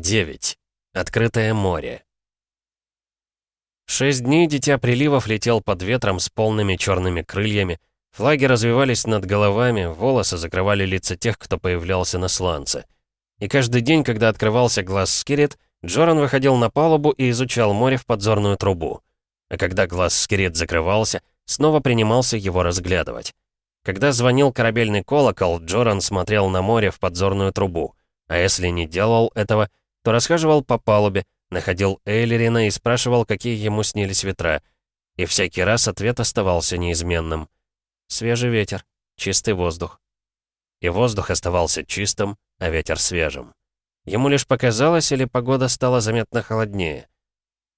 9. Открытое море. Шесть дней Дитя Приливов летел под ветром с полными черными крыльями. Флаги развивались над головами, волосы закрывали лица тех, кто появлялся на сланце. И каждый день, когда открывался глаз Скирит, Джоран выходил на палубу и изучал море в подзорную трубу. А когда глаз Скирит закрывался, снова принимался его разглядывать. Когда звонил корабельный колокол, Джоран смотрел на море в подзорную трубу. А если не делал этого, то расхаживал по палубе, находил Эйлерина и спрашивал, какие ему снились ветра. И всякий раз ответ оставался неизменным. Свежий ветер, чистый воздух. И воздух оставался чистым, а ветер свежим. Ему лишь показалось, или погода стала заметно холоднее.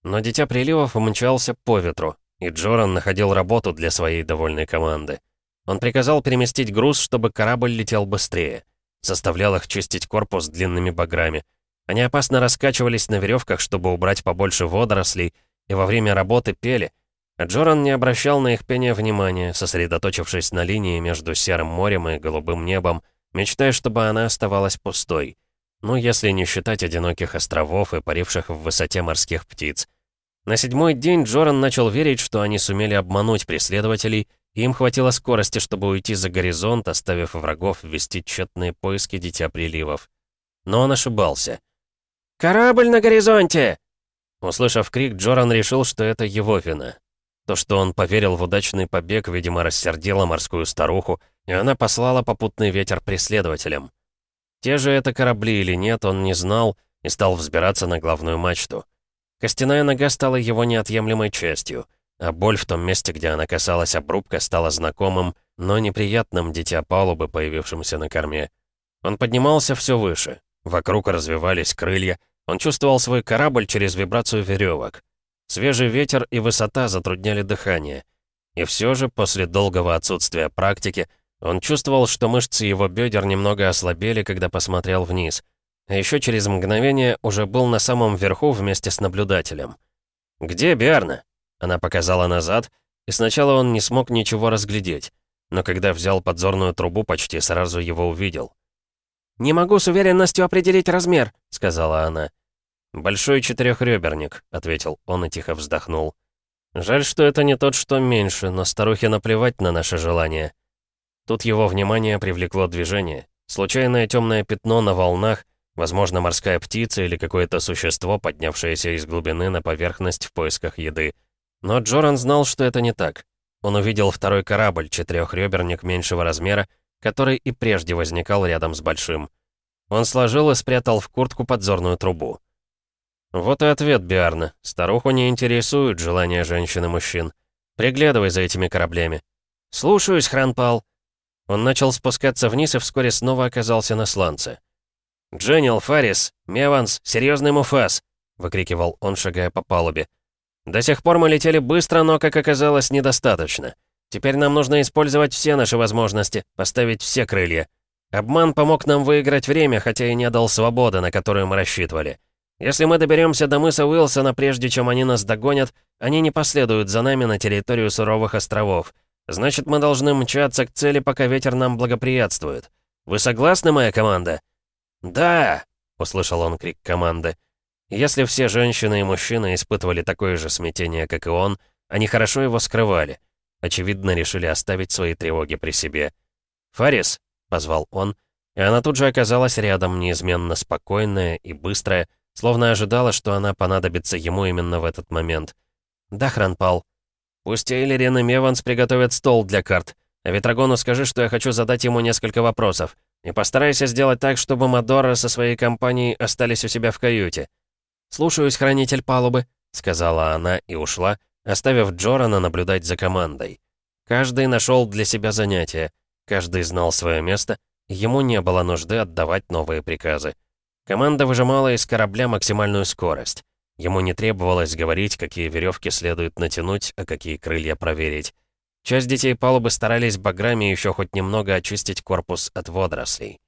Но Дитя Приливов умчался по ветру, и Джоран находил работу для своей довольной команды. Он приказал переместить груз, чтобы корабль летел быстрее. Заставлял их чистить корпус длинными баграми — они опасно раскачивались на веревках, чтобы убрать побольше водорослей, и во время работы пели. А Джоран не обращал на их пение внимания, сосредоточившись на линии между серым морем и голубым небом, мечтая, чтобы она оставалась пустой. Ну, если не считать одиноких островов и паривших в высоте морских птиц. На седьмой день Джоран начал верить, что они сумели обмануть преследователей, и им хватило скорости, чтобы уйти за горизонт, оставив врагов вести тщетные поиски Дитя Приливов. Но он ошибался — «Корабль на горизонте!» Услышав крик, Джоран решил, что это его вина. То, что он поверил в удачный побег, видимо, рассердило морскую старуху, и она послала попутный ветер преследователям. Те же это корабли или нет, он не знал и стал взбираться на главную мачту. Костяная нога стала его неотъемлемой частью, а боль в том месте, где она касалась обрубка, стала знакомым, но неприятным дитя палубы, появившимся на корме. Он поднимался все выше. Вокруг развивались крылья — он чувствовал свой корабль через вибрацию веревок. Свежий ветер и высота затрудняли дыхание. И все же, после долгого отсутствия практики, он чувствовал, что мышцы его бедер немного ослабели, когда посмотрел вниз. А еще через мгновение уже был на самом верху вместе с наблюдателем. «Где Биарна?» Она показала назад, и сначала он не смог ничего разглядеть, но когда взял подзорную трубу, почти сразу его увидел. «Не могу с уверенностью определить размер», — сказала она. «Большой четырехреберник», — ответил он и тихо вздохнул. «Жаль, что это не тот, что меньше, но старухе наплевать на наше желание». Тут его внимание привлекло движение. Случайное темное пятно на волнах, возможно, морская птица или какое-то существо, поднявшееся из глубины на поверхность в поисках еды. Но Джоран знал, что это не так. Он увидел второй корабль, четырехреберник меньшего размера, который и прежде возникал рядом с большим. Он сложил и спрятал в куртку подзорную трубу. Вот и ответ Биарна. Старуху не интересует желание женщин и мужчин. Приглядывай за этими кораблями. Слушаюсь, Хранпал. Он начал спускаться вниз и вскоре снова оказался на сланце. «Дженнил, Фарис, Меванс, серьезный муфас!» — выкрикивал он, шагая по палубе. «До сих пор мы летели быстро, но, как оказалось, недостаточно. Теперь нам нужно использовать все наши возможности, поставить все крылья. Обман помог нам выиграть время, хотя и не дал свободы, на которую мы рассчитывали. Если мы доберемся до мыса Уилсона, прежде чем они нас догонят, они не последуют за нами на территорию Суровых островов. Значит, мы должны мчаться к цели, пока ветер нам благоприятствует. Вы согласны, моя команда?» «Да!» — услышал он крик команды. Если все женщины и мужчины испытывали такое же смятение, как и он, они хорошо его скрывали. Очевидно, решили оставить свои тревоги при себе. «Фарис!» — позвал он, и она тут же оказалась рядом, неизменно спокойная и быстрая, словно ожидала, что она понадобится ему именно в этот момент. «Да, Хранпал. Пусть Эйлерин и Меванс приготовят стол для карт. А Ветрогону скажи, что я хочу задать ему несколько вопросов. И постарайся сделать так, чтобы Мадора со своей компанией остались у себя в каюте». «Слушаюсь, хранитель палубы», — сказала она и ушла, оставив Джорана наблюдать за командой. Каждый нашел для себя занятие, каждый знал свое место, ему не было нужды отдавать новые приказы. Команда выжимала из корабля максимальную скорость. Ему не требовалось говорить, какие веревки следует натянуть, а какие крылья проверить. Часть детей палубы старались баграми еще хоть немного очистить корпус от водорослей.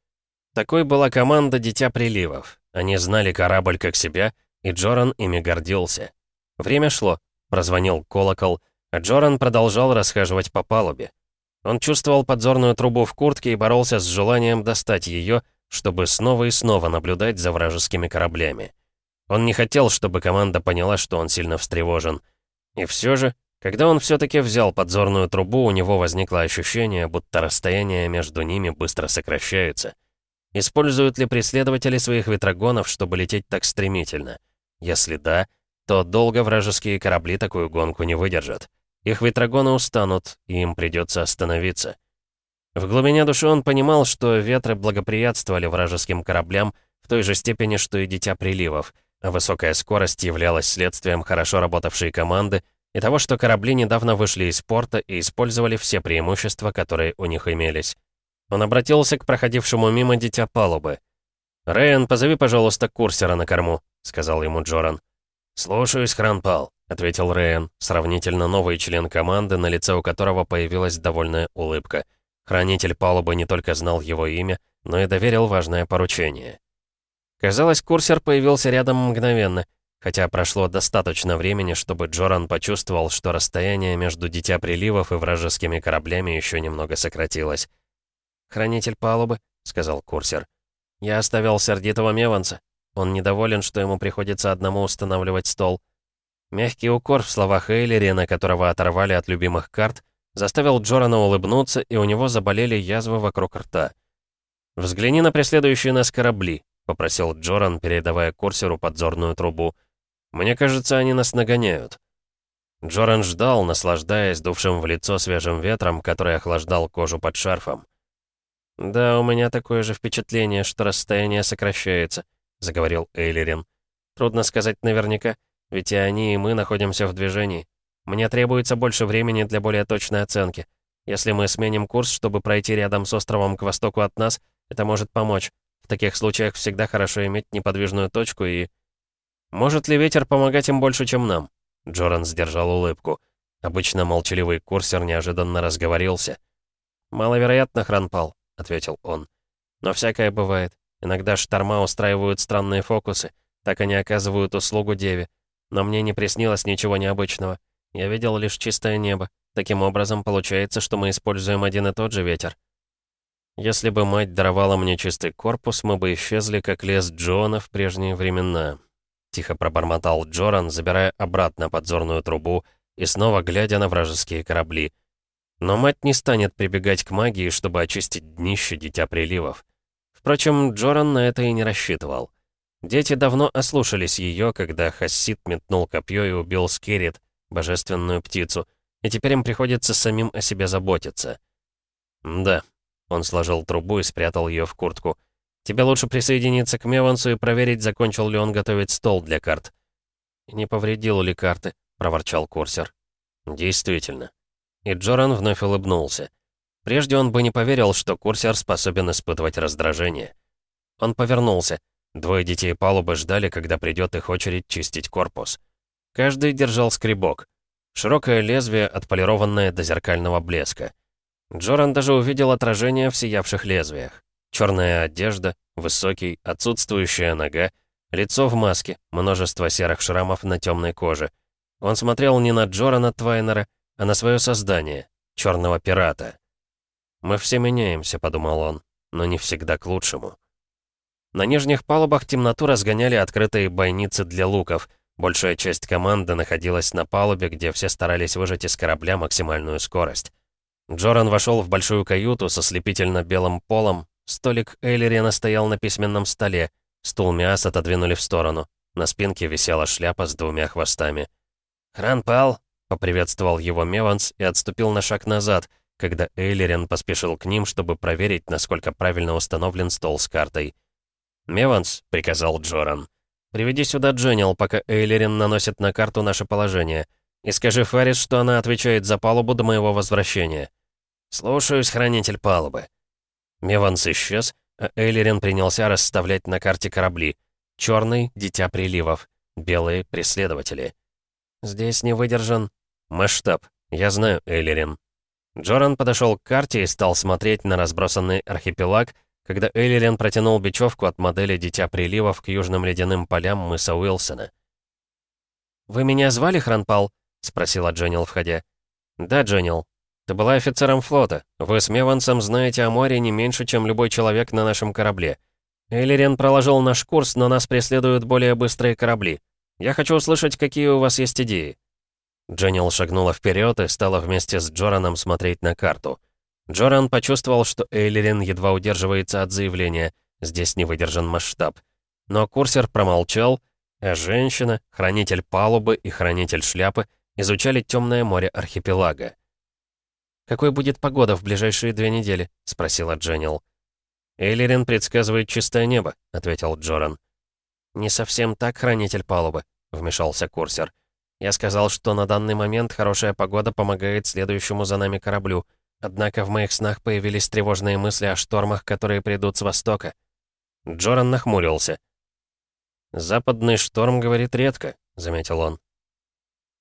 Такой была команда «Дитя приливов». Они знали корабль как себя, и Джоран ими гордился. Время шло, прозвонил колокол, а Джоран продолжал расхаживать по палубе. Он чувствовал подзорную трубу в куртке и боролся с желанием достать ее, чтобы снова и снова наблюдать за вражескими кораблями. Он не хотел, чтобы команда поняла, что он сильно встревожен. И все же, когда он все-таки взял подзорную трубу, у него возникло ощущение, будто расстояние между ними быстро сокращается. Используют ли преследователи своих ветрогонов, чтобы лететь так стремительно? Если да, то долго вражеские корабли такую гонку не выдержат. Их ветрогоны устанут, и им придется остановиться. В глубине души он понимал, что ветры благоприятствовали вражеским кораблям в той же степени, что и дитя приливов, а высокая скорость являлась следствием хорошо работавшей команды и того, что корабли недавно вышли из порта и использовали все преимущества, которые у них имелись. Он обратился к проходившему мимо дитя палубы. «Рэйон, позови, пожалуйста, курсера на корму», — сказал ему Джоран. «Слушаюсь, Хранпал», — ответил Рэйон, сравнительно новый член команды, на лице у которого появилась довольная улыбка — Хранитель палубы не только знал его имя, но и доверил важное поручение. Казалось, курсер появился рядом мгновенно, хотя прошло достаточно времени, чтобы Джоран почувствовал, что расстояние между Дитя Приливов и вражескими кораблями еще немного сократилось. «Хранитель палубы», — сказал курсер. «Я оставил сердитого Меванса. Он недоволен, что ему приходится одному устанавливать стол». Мягкий укор в словах Эйлери, на которого оторвали от любимых карт — заставил Джорана улыбнуться, и у него заболели язвы вокруг рта. «Взгляни на преследующие нас корабли», — попросил Джоран, передавая курсеру подзорную трубу. «Мне кажется, они нас нагоняют». Джоран ждал, наслаждаясь дувшим в лицо свежим ветром, который охлаждал кожу под шарфом. «Да, у меня такое же впечатление, что расстояние сокращается», — заговорил Эйлерин. «Трудно сказать наверняка, ведь и они, и мы находимся в движении». Мне требуется больше времени для более точной оценки. Если мы сменим курс, чтобы пройти рядом с островом к востоку от нас, это может помочь. В таких случаях всегда хорошо иметь неподвижную точку и... Может ли ветер помогать им больше, чем нам? Джоран сдержал улыбку. Обычно молчаливый курсер неожиданно разговорился. «Маловероятно, Хранпал», — ответил он. «Но всякое бывает. Иногда шторма устраивают странные фокусы. Так они оказывают услугу Деве. Но мне не приснилось ничего необычного. Я видел лишь чистое небо. Таким образом, получается, что мы используем один и тот же ветер. Если бы мать даровала мне чистый корпус, мы бы исчезли, как лес Джона в прежние времена. Тихо пробормотал Джоран, забирая обратно подзорную трубу и снова глядя на вражеские корабли. Но мать не станет прибегать к магии, чтобы очистить днище Дитя Приливов. Впрочем, Джоран на это и не рассчитывал. Дети давно ослушались ее, когда Хасид метнул копье и убил Скирит, божественную птицу, и теперь им приходится самим о себе заботиться. «Да». Он сложил трубу и спрятал ее в куртку. «Тебе лучше присоединиться к Мевансу и проверить, закончил ли он готовить стол для карт». «Не повредил ли карты?» — проворчал курсер. «Действительно». И Джоран вновь улыбнулся. Прежде он бы не поверил, что курсер способен испытывать раздражение. Он повернулся. Двое детей палубы ждали, когда придет их очередь чистить корпус. Каждый держал скребок. Широкое лезвие, отполированное до зеркального блеска. Джоран даже увидел отражение в сиявших лезвиях. Черная одежда, высокий, отсутствующая нога, лицо в маске, множество серых шрамов на темной коже. Он смотрел не на Джорана Твайнера, а на свое создание, черного пирата. «Мы все меняемся», — подумал он, — «но не всегда к лучшему». На нижних палубах темноту разгоняли открытые бойницы для луков — Большая часть команды находилась на палубе, где все старались выжать из корабля максимальную скорость. Джоран вошел в большую каюту со слепительно-белым полом. Столик Эйлерена стоял на письменном столе. Стул Миас отодвинули в сторону. На спинке висела шляпа с двумя хвостами. «Хран пал!» — поприветствовал его Меванс и отступил на шаг назад, когда Эйлерен поспешил к ним, чтобы проверить, насколько правильно установлен стол с картой. «Меванс!» — приказал Джоран. Приведи сюда Дженнил, пока Эйлерин наносит на карту наше положение. И скажи Фарис, что она отвечает за палубу до моего возвращения. Слушаюсь, хранитель палубы. Меванс исчез, а Эйлерин принялся расставлять на карте корабли. Черный — дитя приливов, белые — преследователи. Здесь не выдержан масштаб. Я знаю Эйлерин. Джоран подошел к карте и стал смотреть на разбросанный архипелаг, когда Эллирен протянул бечевку от модели «Дитя приливов» к южным ледяным полям мыса Уилсона. «Вы меня звали, Хранпал?» — спросила Джонил, входя. «Да, Джонил. Ты была офицером флота. Вы с Мевансом знаете о море не меньше, чем любой человек на нашем корабле. Эллирен проложил наш курс, но нас преследуют более быстрые корабли. Я хочу услышать, какие у вас есть идеи». Джонил шагнула вперед и стала вместе с Джораном смотреть на карту. Джоран почувствовал, что Эйлерин едва удерживается от заявления «здесь не выдержан масштаб». Но курсер промолчал, а женщина, хранитель палубы и хранитель шляпы изучали темное море архипелага. «Какой будет погода в ближайшие две недели?» — спросила Дженнил. «Эйлерин предсказывает чистое небо», — ответил Джоран. «Не совсем так, хранитель палубы», — вмешался курсер. «Я сказал, что на данный момент хорошая погода помогает следующему за нами кораблю — Однако в моих снах появились тревожные мысли о штормах, которые придут с востока. Джоран нахмурился. «Западный шторм говорит редко», — заметил он.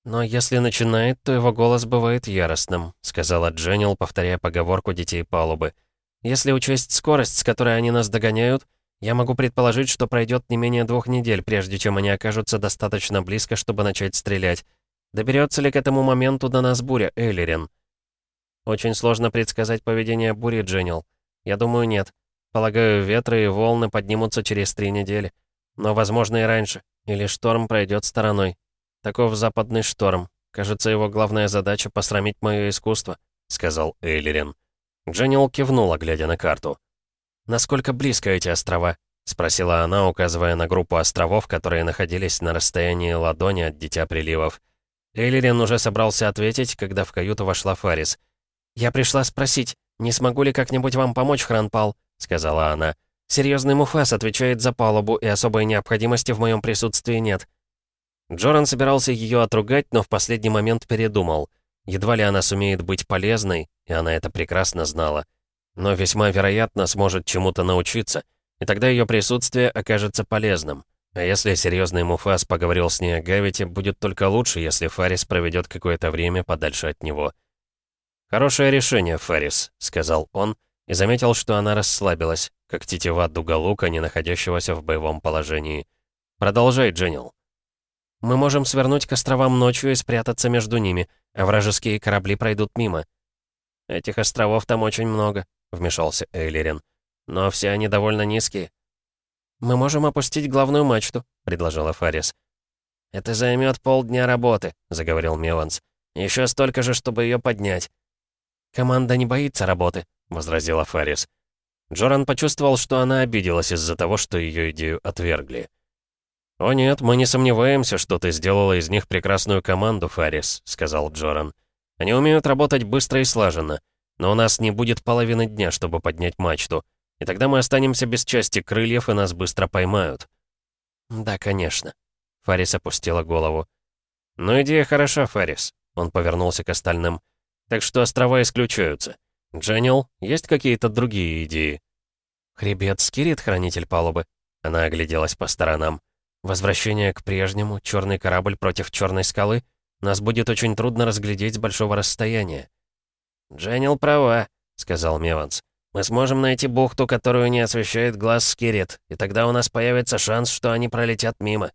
«Но если начинает, то его голос бывает яростным», — сказала Дженнил, повторяя поговорку детей палубы. «Если учесть скорость, с которой они нас догоняют, я могу предположить, что пройдет не менее двух недель, прежде чем они окажутся достаточно близко, чтобы начать стрелять. Доберется ли к этому моменту до нас буря, Эйлерин?» Очень сложно предсказать поведение бури, Дженнил. Я думаю, нет. Полагаю, ветры и волны поднимутся через три недели. Но, возможно, и раньше. Или шторм пройдет стороной. Таков западный шторм. Кажется, его главная задача — посрамить мое искусство», — сказал Эйлерин. Дженнил кивнула, глядя на карту. «Насколько близко эти острова?» — спросила она, указывая на группу островов, которые находились на расстоянии ладони от Дитя Приливов. Эйлерин уже собрался ответить, когда в каюту вошла Фарис. «Я пришла спросить, не смогу ли как-нибудь вам помочь, Хранпал?» — сказала она. «Серьезный Муфас отвечает за палубу, и особой необходимости в моем присутствии нет». Джоран собирался ее отругать, но в последний момент передумал. Едва ли она сумеет быть полезной, и она это прекрасно знала. Но весьма вероятно сможет чему-то научиться, и тогда ее присутствие окажется полезным. А если серьезный Муфас поговорил с ней о Гавите, будет только лучше, если Фарис проведет какое-то время подальше от него. «Хорошее решение, Феррис», — сказал он, и заметил, что она расслабилась, как тетива дуголука, не находящегося в боевом положении. «Продолжай, Дженнил». «Мы можем свернуть к островам ночью и спрятаться между ними, а вражеские корабли пройдут мимо». «Этих островов там очень много», — вмешался Эйлерин. «Но все они довольно низкие». «Мы можем опустить главную мачту», — предложила Фарис. «Это займет полдня работы», — заговорил Меланс. «Еще столько же, чтобы ее поднять». «Команда не боится работы», — возразила Фарис. Джоран почувствовал, что она обиделась из-за того, что ее идею отвергли. «О нет, мы не сомневаемся, что ты сделала из них прекрасную команду, Фарис», — сказал Джоран. «Они умеют работать быстро и слаженно, но у нас не будет половины дня, чтобы поднять мачту, и тогда мы останемся без части крыльев, и нас быстро поймают». «Да, конечно», — Фарис опустила голову. «Но идея хороша, Фарис», — он повернулся к остальным. Так что острова исключаются. Дженнил, есть какие-то другие идеи?» «Хребет Скирит, хранитель палубы?» Она огляделась по сторонам. «Возвращение к прежнему, черный корабль против черной скалы? Нас будет очень трудно разглядеть с большого расстояния». «Дженнил права», — сказал Меванс. «Мы сможем найти бухту, которую не освещает глаз Скирит, и тогда у нас появится шанс, что они пролетят мимо».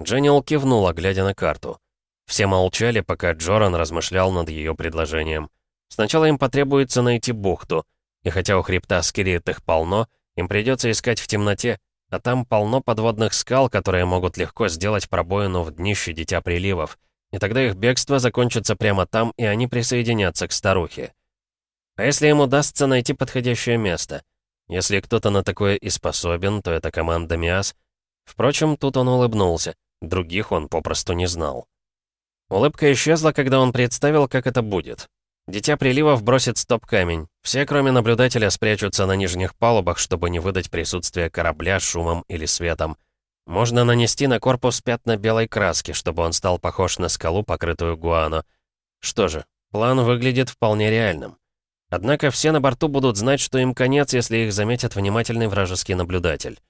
Дженнил кивнула, глядя на карту. Все молчали, пока Джоран размышлял над ее предложением. Сначала им потребуется найти бухту, и хотя у хребта Скирит их полно, им придется искать в темноте, а там полно подводных скал, которые могут легко сделать пробоину в днище Дитя Приливов, и тогда их бегство закончится прямо там, и они присоединятся к старухе. А если им удастся найти подходящее место? Если кто-то на такое и способен, то это команда Миас. Впрочем, тут он улыбнулся, других он попросту не знал. Улыбка исчезла, когда он представил, как это будет. Дитя приливов бросит стоп-камень. Все, кроме наблюдателя, спрячутся на нижних палубах, чтобы не выдать присутствие корабля шумом или светом. Можно нанести на корпус пятна белой краски, чтобы он стал похож на скалу, покрытую гуано. Что же, план выглядит вполне реальным. Однако все на борту будут знать, что им конец, если их заметят внимательный вражеский наблюдатель.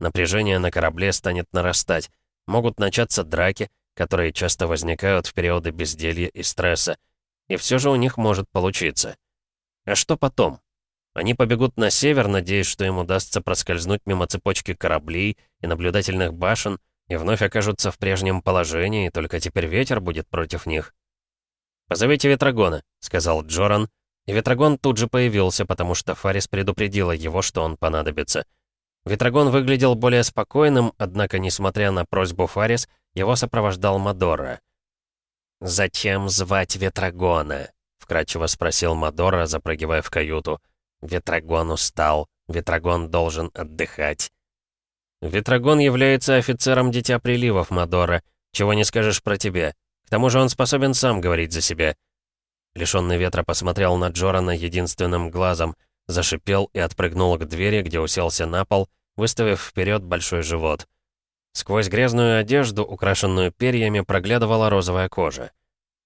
Напряжение на корабле станет нарастать. Могут начаться драки, которые часто возникают в периоды безделья и стресса. И все же у них может получиться. А что потом? Они побегут на север, надеясь, что им удастся проскользнуть мимо цепочки кораблей и наблюдательных башен, и вновь окажутся в прежнем положении, только теперь ветер будет против них. «Позовите Ветрогона», — сказал Джоран, и Ветрогон тут же появился, потому что Фарис предупредила его, что он понадобится. Ветрогон выглядел более спокойным, однако, несмотря на просьбу Фарис, его сопровождал Мадора. «Зачем звать Ветрогона?» — вкратчиво спросил Мадора, запрыгивая в каюту. «Ветрогон устал. Ветрогон должен отдыхать». «Ветрогон является офицером Дитя Приливов, Мадора. Чего не скажешь про тебя. К тому же он способен сам говорить за себя». Лишенный ветра посмотрел на Джорана единственным глазом, зашипел и отпрыгнул к двери, где уселся на пол, выставив вперед большой живот. Сквозь грязную одежду, украшенную перьями, проглядывала розовая кожа.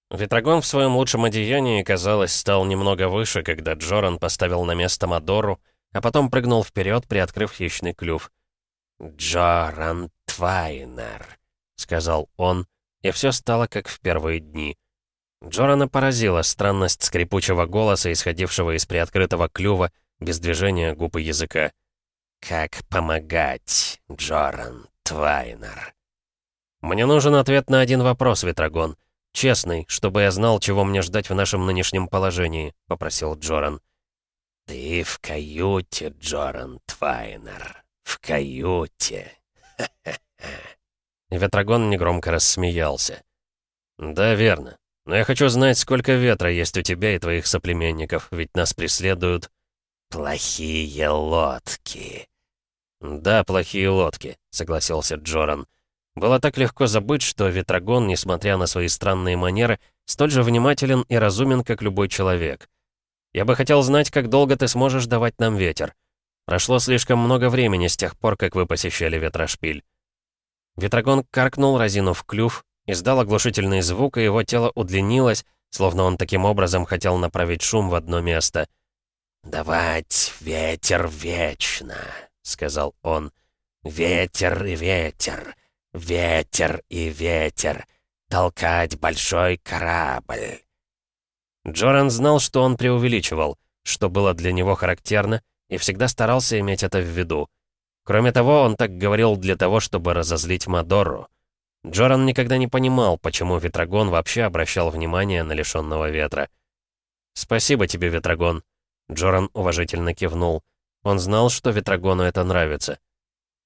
Ветрогон в своем лучшем одеянии, казалось, стал немного выше, когда Джоран поставил на место Мадору, а потом прыгнул вперед, приоткрыв хищный клюв. «Джоран Твайнер», — сказал он, и все стало как в первые дни. Джорана поразила странность скрипучего голоса, исходившего из приоткрытого клюва, без движения губ и языка. «Как помогать, Джоран Твайнер. Мне нужен ответ на один вопрос, Ветрогон. Честный, чтобы я знал, чего мне ждать в нашем нынешнем положении, попросил Джоран. Ты в каюте, Джоран Твайнер. В каюте. Ха -ха -ха. Ветрогон негромко рассмеялся. Да, верно. Но я хочу знать, сколько ветра есть у тебя и твоих соплеменников, ведь нас преследуют... «Плохие лодки», «Да, плохие лодки», — согласился Джоран. Было так легко забыть, что Ветрогон, несмотря на свои странные манеры, столь же внимателен и разумен, как любой человек. «Я бы хотел знать, как долго ты сможешь давать нам ветер. Прошло слишком много времени с тех пор, как вы посещали Ветрошпиль». Ветрогон каркнул, разинув клюв, издал оглушительный звук, и его тело удлинилось, словно он таким образом хотел направить шум в одно место. «Давать ветер вечно!» — сказал он. «Ветер и ветер, ветер и ветер, толкать большой корабль». Джоран знал, что он преувеличивал, что было для него характерно, и всегда старался иметь это в виду. Кроме того, он так говорил для того, чтобы разозлить Мадору. Джоран никогда не понимал, почему Ветрогон вообще обращал внимание на лишенного ветра. «Спасибо тебе, Ветрогон», — Джоран уважительно кивнул. Он знал, что Ветрогону это нравится.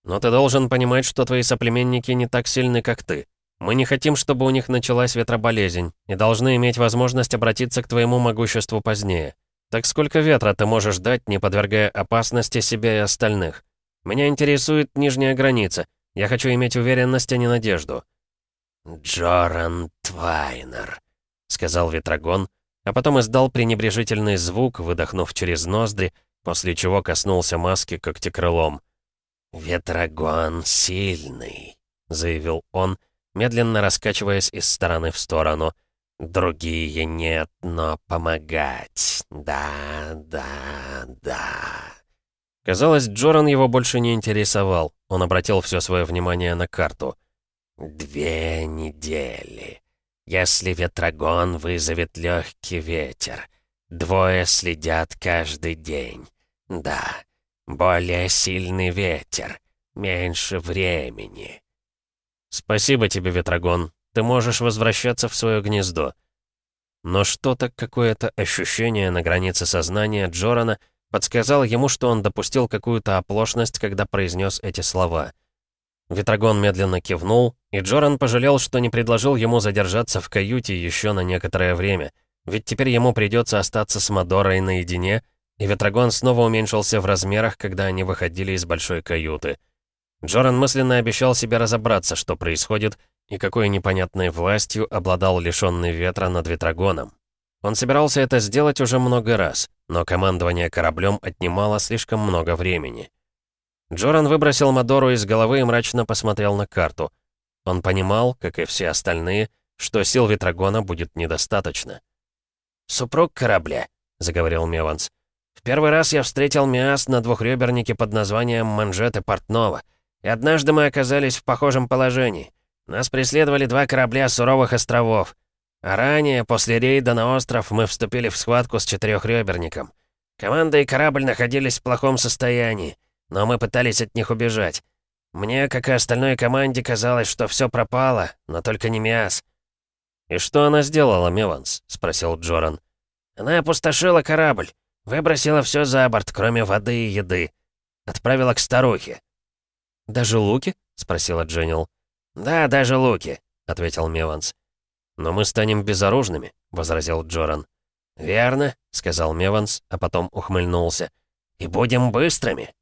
«Но ты должен понимать, что твои соплеменники не так сильны, как ты. Мы не хотим, чтобы у них началась ветроболезнь, и должны иметь возможность обратиться к твоему могуществу позднее. Так сколько ветра ты можешь дать, не подвергая опасности себя и остальных? Меня интересует нижняя граница. Я хочу иметь уверенность, а не надежду». «Джоран Твайнер», — сказал Ветрогон, а потом издал пренебрежительный звук, выдохнув через ноздри, — после чего коснулся маски когтекрылом. «Ветрогон сильный», — заявил он, медленно раскачиваясь из стороны в сторону. «Другие нет, но помогать. Да, да, да». Казалось, Джоран его больше не интересовал. Он обратил все свое внимание на карту. «Две недели. Если ветрогон вызовет легкий ветер. Двое следят каждый день. Да, более сильный ветер, меньше времени. Спасибо тебе, Ветрогон. Ты можешь возвращаться в свое гнездо. Но что-то, какое-то ощущение на границе сознания Джорана подсказал ему, что он допустил какую-то оплошность, когда произнес эти слова. Ветрогон медленно кивнул, и Джоран пожалел, что не предложил ему задержаться в каюте еще на некоторое время, ведь теперь ему придется остаться с Мадорой наедине — и Ветрогон снова уменьшился в размерах, когда они выходили из большой каюты. Джоран мысленно обещал себе разобраться, что происходит, и какой непонятной властью обладал лишённый ветра над Ветрогоном. Он собирался это сделать уже много раз, но командование кораблем отнимало слишком много времени. Джоран выбросил Мадору из головы и мрачно посмотрел на карту. Он понимал, как и все остальные, что сил Ветрогона будет недостаточно. «Супруг корабля», — заговорил Меванс, Первый раз я встретил Миас на двухребернике под названием «Манжеты Портного». И однажды мы оказались в похожем положении. Нас преследовали два корабля суровых островов. А ранее, после рейда на остров, мы вступили в схватку с четырехреберником. Команда и корабль находились в плохом состоянии, но мы пытались от них убежать. Мне, как и остальной команде, казалось, что все пропало, но только не Миас. «И что она сделала, Миванс? — спросил Джоран. «Она опустошила корабль. Выбросила все за борт, кроме воды и еды. Отправила к старухе. «Даже луки?» — спросила Дженнил. «Да, даже луки», — ответил Меванс. «Но мы станем безоружными», — возразил Джоран. «Верно», — сказал Меванс, а потом ухмыльнулся. «И будем быстрыми».